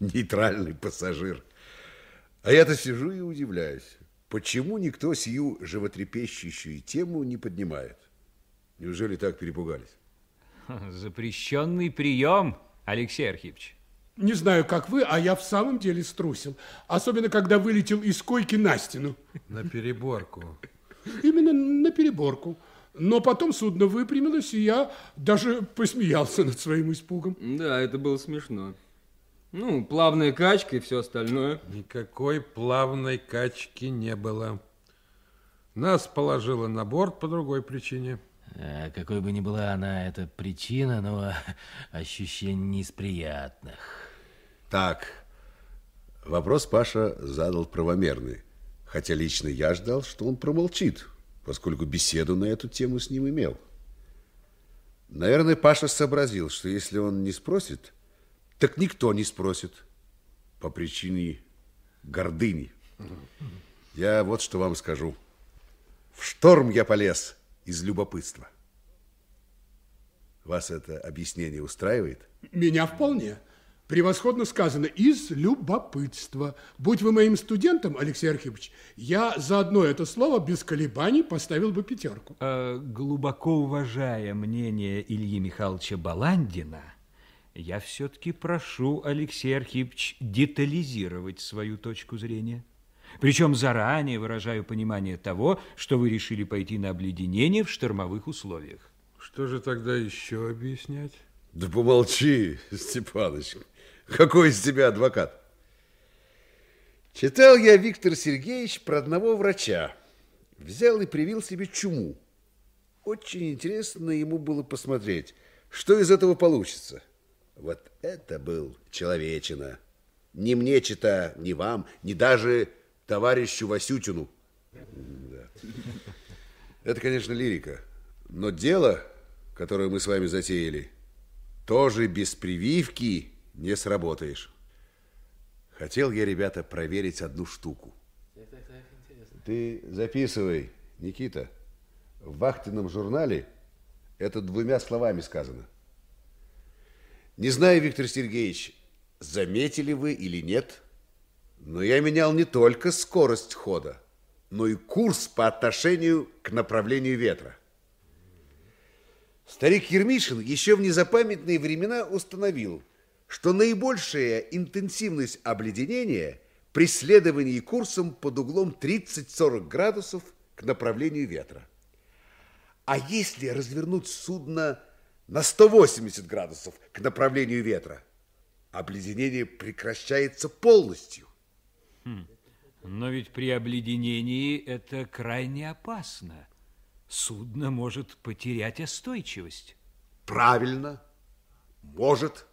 нейтральный пассажир. А я-то сижу и удивляюсь, почему никто сию животрепещущую тему не поднимает? Неужели так перепугались? Запрещенный прием, Алексей Архипович. Не знаю, как вы, а я в самом деле струсил. Особенно, когда вылетел из койки на стену. На переборку. Именно на переборку. Но потом судно выпрямилось, и я даже посмеялся над своим испугом. Да, это было смешно. Ну, плавная качка и все остальное. Никакой плавной качки не было. Нас положило на борт по другой причине. А какой бы ни была она эта причина, но ощущение не из приятных. Так, вопрос Паша задал правомерный. Хотя лично я ждал, что он промолчит, поскольку беседу на эту тему с ним имел. Наверное, Паша сообразил, что если он не спросит, так никто не спросит по причине гордыни. Я вот что вам скажу. В шторм я полез из любопытства. Вас это объяснение устраивает? Меня вполне. Превосходно сказано, из любопытства. Будь вы моим студентом, Алексей Архипович, я за одно это слово без колебаний поставил бы пятерку. Э, глубоко уважая мнение Ильи Михайловича Баландина, я все-таки прошу, Алексей Архипович, детализировать свою точку зрения. Причем заранее выражаю понимание того, что вы решили пойти на обледенение в штормовых условиях. Что же тогда еще объяснять? Да помолчи, Степаныч. Какой из тебя адвокат? Читал я, Виктор Сергеевич, про одного врача. Взял и привил себе чуму. Очень интересно ему было посмотреть, что из этого получится. Вот это был человечина. Ни мне чита, ни вам, ни даже товарищу Васютину. Да. Это, конечно, лирика. Но дело, которое мы с вами затеяли, тоже без прививки не сработаешь. Хотел я, ребята, проверить одну штуку. Ты записывай, Никита. В вахтенном журнале это двумя словами сказано. Не знаю, Виктор Сергеевич, заметили вы или нет, но я менял не только скорость хода, но и курс по отношению к направлению ветра. Старик Ермишин еще в незапамятные времена установил, что наибольшая интенсивность обледенения при следовании курсом под углом 30-40 градусов к направлению ветра. А если развернуть судно на 180 градусов к направлению ветра, обледенение прекращается полностью. Хм. Но ведь при обледенении это крайне опасно. Судно может потерять остойчивость. Правильно, может.